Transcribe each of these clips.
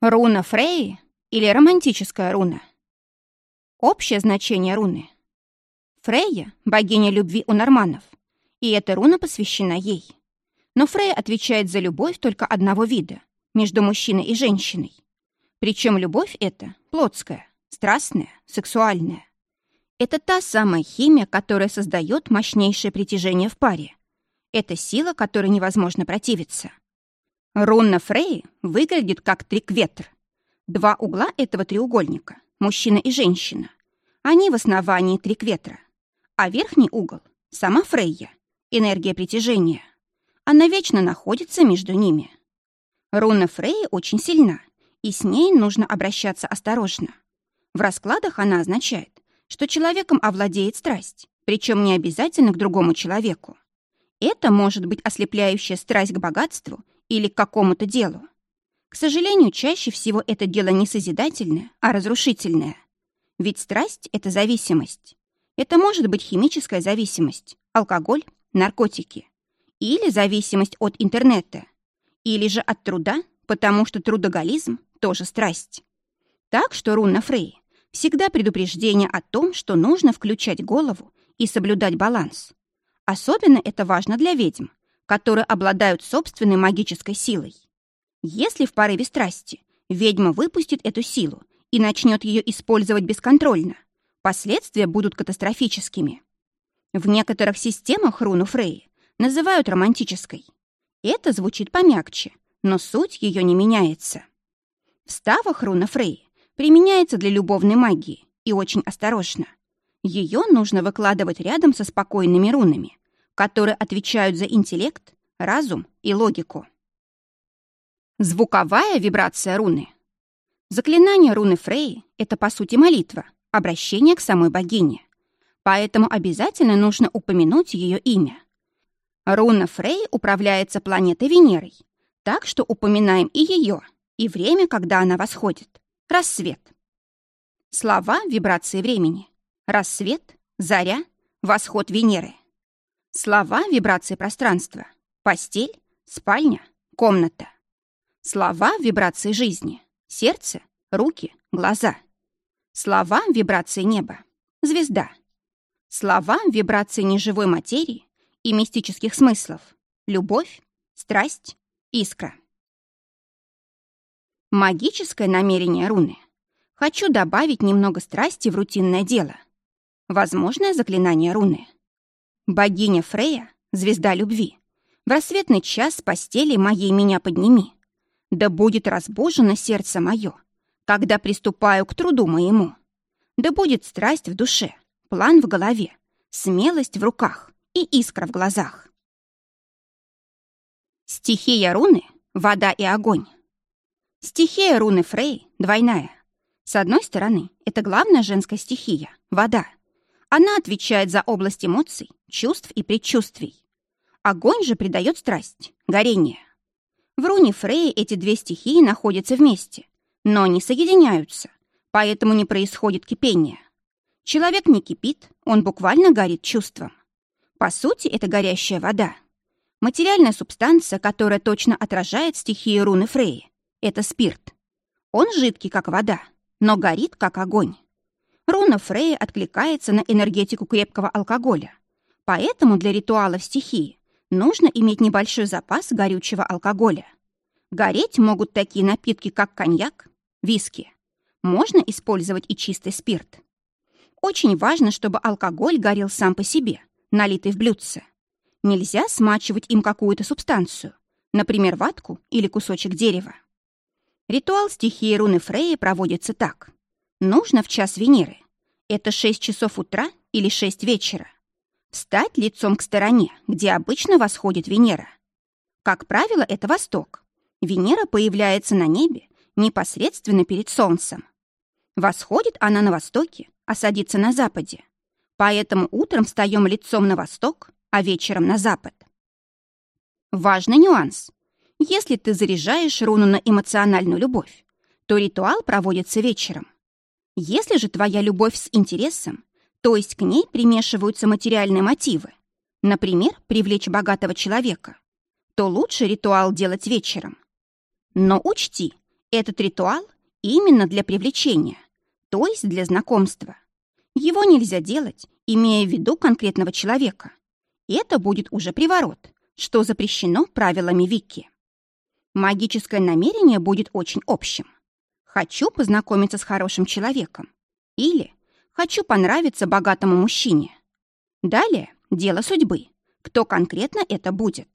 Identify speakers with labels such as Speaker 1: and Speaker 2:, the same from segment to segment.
Speaker 1: Руна Фреи или романтическая руна? Общее значение руны. Фрейя — богиня любви у норманов, и эта руна посвящена ей. Но Фрейя отвечает за любовь только одного вида — между мужчиной и женщиной. Причем любовь эта плотская, страстная, сексуальная. Это та самая химия, которая создает мощнейшее притяжение в паре. Это сила, которой невозможно противиться. Руна Фрей выглядит как трикветр. Два угла этого треугольника — мужчина и женщина. Они в основании трикветра. А верхний угол — сама Фрейя, энергия притяжения. Она вечно находится между ними. Руна Фрей очень сильна, и с ней нужно обращаться осторожно. В раскладах она означает, что человеком овладеет страсть, причем не обязательно к другому человеку. Это может быть ослепляющая страсть к богатству или к какому-то делу. К сожалению, чаще всего это дело не созидательное, а разрушительное. Ведь страсть — это зависимость. Это может быть химическая зависимость, алкоголь, наркотики. Или зависимость от интернета. Или же от труда, потому что трудоголизм — тоже страсть. Так что руна Фрей всегда предупреждение о том, что нужно включать голову и соблюдать баланс. Особенно это важно для ведьм, которые обладают собственной магической силой. Если в порыве страсти ведьма выпустит эту силу и начнет ее использовать бесконтрольно, последствия будут катастрофическими. В некоторых системах руну Фрей называют романтической. Это звучит помягче, но суть ее не меняется. В ставах руна Фрей применяется для любовной магии и очень осторожно. Ее нужно выкладывать рядом со спокойными рунами, которые отвечают за интеллект, разум и логику. Звуковая вибрация руны. Заклинание руны Фрей — это, по сути, молитва, обращение к самой богине. Поэтому обязательно нужно упомянуть ее имя. Руна Фрей управляется планетой Венерой, так что упоминаем и ее, и время, когда она восходит. Рассвет. Слова вибрации времени. Рассвет, заря, восход Венеры. Слова — вибрации пространства. Постель, спальня, комната. Слова — вибрации жизни. Сердце, руки, глаза. Слова — вибрации неба. Звезда. Слова — вибрации неживой материи и мистических смыслов. Любовь, страсть, искра. Магическое намерение руны. Хочу добавить немного страсти в рутинное дело. Возможное заклинание руны — Богиня Фрея, звезда любви, в рассветный час с постели моей меня подними. Да будет разбужено сердце мое, когда приступаю к труду моему. Да будет страсть в душе, план в голове, смелость в руках и искра в глазах. Стихия руны — вода и огонь. Стихия руны Фрей двойная. С одной стороны, это главная женская стихия — вода — она отвечает за область эмоций, чувств и предчувствий. Огонь же придает страсть, горение. В руне Фреи эти две стихии находятся вместе, но не соединяются, поэтому не происходит кипение. Человек не кипит, он буквально горит чувством. По сути, это горящая вода. Материальная субстанция, которая точно отражает стихию руны Фреи, это спирт. Он жидкий, как вода, но горит, как огонь. Руна Фрея откликается на энергетику крепкого алкоголя. Поэтому для ритуалов стихии нужно иметь небольшой запас горючего алкоголя. Гореть могут такие напитки, как коньяк, виски. Можно использовать и чистый спирт. Очень важно, чтобы алкоголь горел сам по себе, налитый в блюдце. Нельзя смачивать им какую-то субстанцию, например, ватку или кусочек дерева. Ритуал стихии руны Фреи проводится так. Нужно в час Венеры. Это 6 часов утра или 6 вечера. Встать лицом к стороне, где обычно восходит Венера. Как правило, это восток. Венера появляется на небе непосредственно перед Солнцем. Восходит она на востоке, а садится на западе. Поэтому утром встаем лицом на восток, а вечером на запад. Важный нюанс. Если ты заряжаешь руну на эмоциональную любовь, то ритуал проводится вечером. Если же твоя любовь с интересом, то есть к ней примешиваются материальные мотивы, например, привлечь богатого человека, то лучше ритуал делать вечером. Но учти, Этот ритуал именно для привлечения, то есть для знакомства. Его нельзя делать, имея в виду конкретного человека. Это будет уже приворот, что запрещено правилами Вики. Магическое намерение будет очень общим. Хочу познакомиться с хорошим человеком. Или хочу понравиться богатому мужчине. Далее дело судьбы. Кто конкретно это будет?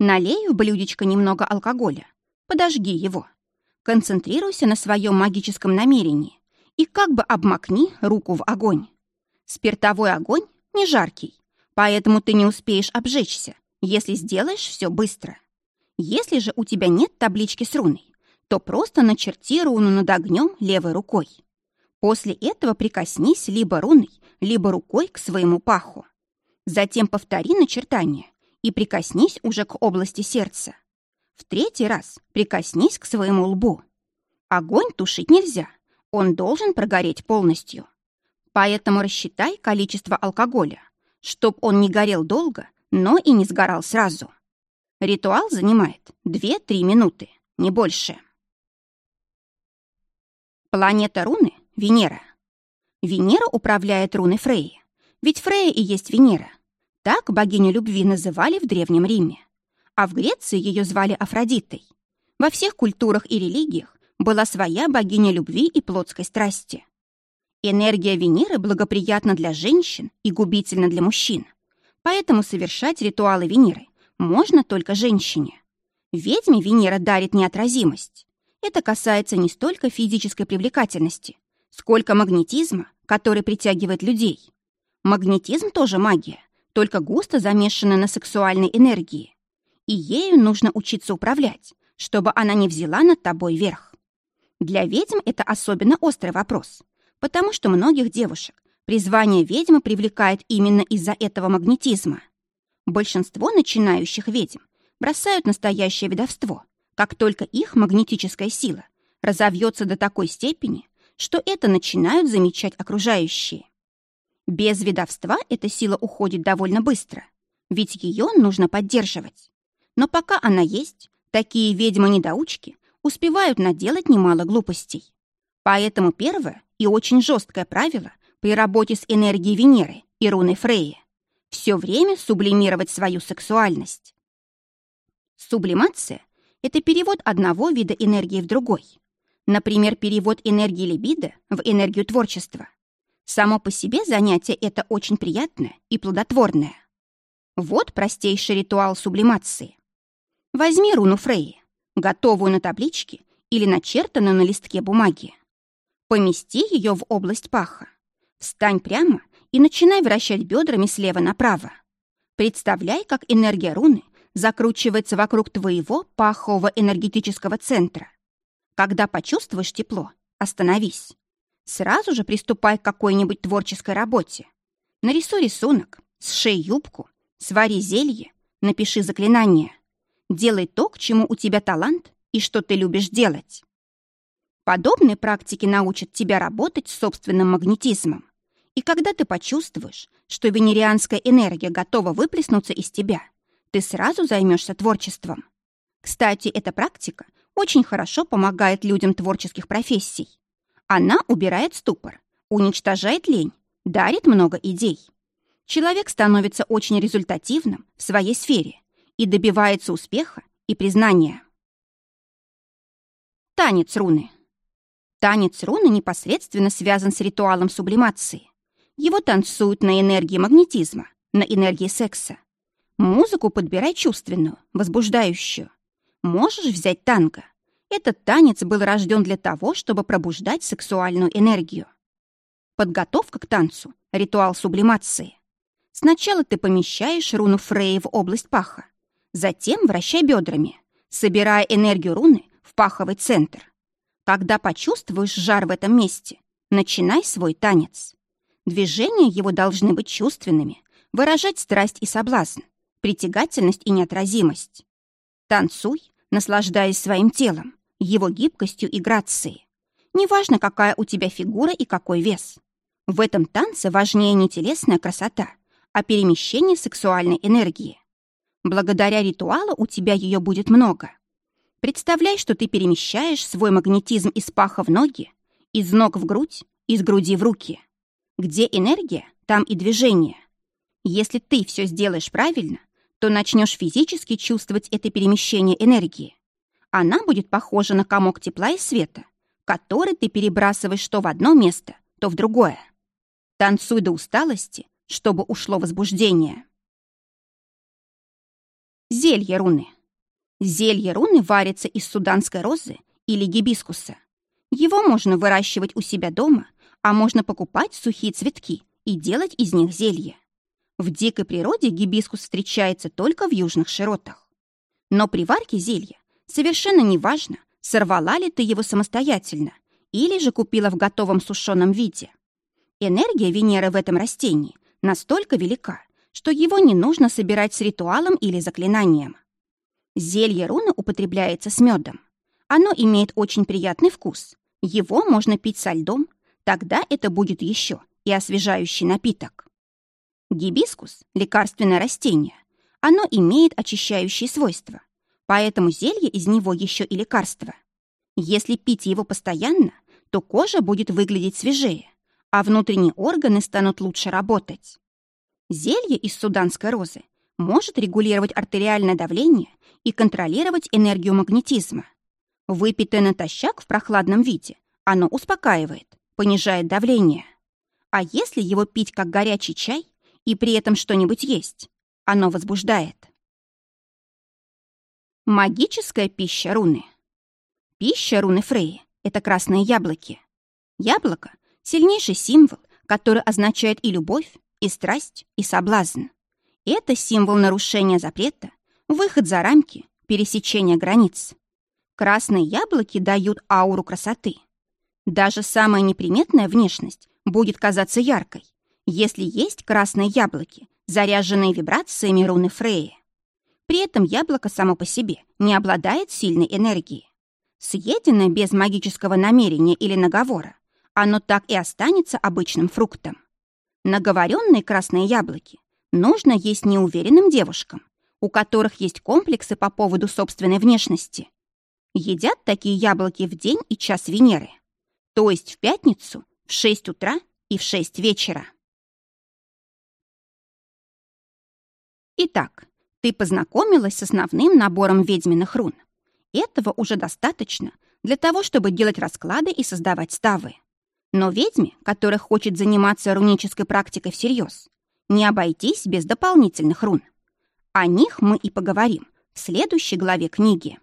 Speaker 1: Налей в блюдечко немного алкоголя. Подожги его. Концентрируйся на своем магическом намерении и как бы обмакни руку в огонь. Спиртовой огонь не жаркий, поэтому ты не успеешь обжечься, если сделаешь все быстро. Если же у тебя нет таблички с руной, то просто начерти руну над огнем левой рукой. После этого прикоснись либо руной, либо рукой к своему паху. Затем повтори начертание и прикоснись уже к области сердца. В третий раз прикоснись к своему лбу. Огонь тушить нельзя, он должен прогореть полностью. Поэтому рассчитай количество алкоголя, чтоб он не горел долго, но и не сгорал сразу. Ритуал занимает 2-3 минуты, не больше. Планета руны — Венера. Венера управляет руной Фреи, ведь Фрея и есть Венера — так богиню любви называли в Древнем Риме. А в Греции ее звали Афродитой. Во всех культурах и религиях была своя богиня любви и плотской страсти. Энергия Венеры благоприятна для женщин и губительна для мужчин. Поэтому совершать ритуалы Венеры можно только женщине. Ведьме Венера дарит неотразимость. Это касается не столько физической привлекательности, сколько магнетизма, который притягивает людей. Магнетизм тоже магия, только густо замешана на сексуальной энергии. И ею нужно учиться управлять, чтобы она не взяла над тобой верх. Для ведьм это особенно острый вопрос, потому что многих девушек призвание ведьмы привлекает именно из-за этого магнетизма. Большинство начинающих ведьм бросают настоящее ведовство, как только их магнетическая сила разовьется до такой степени, что это начинают замечать окружающие. Без ведовства эта сила уходит довольно быстро, ведь ее нужно поддерживать. Но пока она есть, такие ведьмы-недоучки успевают наделать немало глупостей. Поэтому первое и очень жесткое правило при работе с энергией Венеры и руной Фреи — все время сублимировать свою сексуальность. Сублимация — это перевод одного вида энергии в другой. Например, перевод энергии либидо в энергию творчества. Само по себе занятие это очень приятное и плодотворное. Вот простейший ритуал сублимации. Возьми руну Фрейи, готовую на табличке или начертанную на листке бумаги. Помести ее в область паха. Встань прямо и начинай вращать бедрами слева направо. Представляй, как энергия руны закручивается вокруг твоего пахового энергетического центра. Когда почувствуешь тепло, остановись. Сразу же приступай к какой-нибудь творческой работе. Нарисуй рисунок, сшей юбку, свари зелье, напиши заклинание. Делай то, к чему у тебя талант и что ты любишь делать. Подобные практики научат тебя работать с собственным магнетизмом. И когда ты почувствуешь, что венерианская энергия готова выплеснуться из тебя, ты сразу займешься творчеством. Кстати, эта практика очень хорошо помогает людям творческих профессий. Она убирает ступор, уничтожает лень, дарит много идей. Человек становится очень результативным в своей сфере и добивается успеха и признания. Танец руны. Танец руны непосредственно связан с ритуалом сублимации. Его танцуют на энергии магнетизма, на энергии секса. Музыку подбирай чувственную, возбуждающую. Можешь взять танго. Этот танец был рожден для того, чтобы пробуждать сексуальную энергию. Подготовка к танцу — ритуал сублимации. Сначала ты помещаешь руну Фреи в область паха, затем вращай бедрами, собирая энергию руны в паховый центр. Когда почувствуешь жар в этом месте, начинай свой танец. Движения его должны быть чувственными, выражать страсть и соблазн, притягательность и неотразимость. Танцуй, наслаждаясь своим телом, его гибкостью и грацией. Неважно, какая у тебя фигура и какой вес. В этом танце важнее не телесная красота, а перемещение сексуальной энергии. Благодаря ритуалу у тебя ее будет много. Представляй, что ты перемещаешь свой магнетизм из паха в ноги, из ног в грудь, из груди в руки. Где энергия, там и движение. Если ты все сделаешь правильно, то начнешь физически чувствовать это перемещение энергии. Она будет похожа на комок тепла и света, который ты перебрасываешь то в одно место, то в другое. Танцуй до усталости, чтобы ушло возбуждение. Зелье руны. Зелье руны варится из суданской розы или гибискуса. Его можно выращивать у себя дома, а можно покупать сухие цветки и делать из них зелье. В дикой природе гибискус встречается только в южных широтах. Но при варке зелья совершенно неважно, сорвала ли ты его самостоятельно или же купила в готовом сушеном виде. Энергия Венеры в этом растении настолько велика, что его не нужно собирать с ритуалом или заклинанием. Зелье руны употребляется с медом. Оно имеет очень приятный вкус. Его можно пить со льдом, тогда это будет еще и освежающий напиток. Гибискус – лекарственное растение. Оно имеет очищающие свойства, поэтому зелье из него еще и лекарство. Если пить его постоянно, то кожа будет выглядеть свежее, а внутренние органы станут лучше работать. Зелье из суданской розы может регулировать артериальное давление и контролировать энергию магнетизма. Выпитое натощак в прохладном виде, оно успокаивает, понижает давление. А если его пить как горячий чай и при этом что-нибудь есть, оно возбуждает. Магическая пища руны. Пища руны Фреи — это красные яблоки. Яблоко — сильнейший символ, который означает и любовь, и страсть, и соблазн. Это символ нарушения запрета, выход за рамки, пересечения границ. Красные яблоки дают ауру красоты. Даже самая неприметная внешность будет казаться яркой, если есть красные яблоки, заряженные вибрациями руны Фреи. При этом яблоко само по себе не обладает сильной энергией. Съеденное без магического намерения или наговора, оно так и останется обычным фруктом. Наговоренные красные яблоки нужно есть неуверенным девушкам, у которых есть комплексы по поводу собственной внешности. Едят такие яблоки в день и час Венеры, то есть в пятницу в 6 утра и в 6 вечера. Итак, ты познакомилась с основным набором ведьминых рун. Этого уже достаточно для того, чтобы делать расклады и создавать ставы. Но ведьме, которая хочет заниматься рунической практикой всерьез, не обойтись без дополнительных рун. О них мы и поговорим в следующей главе книги.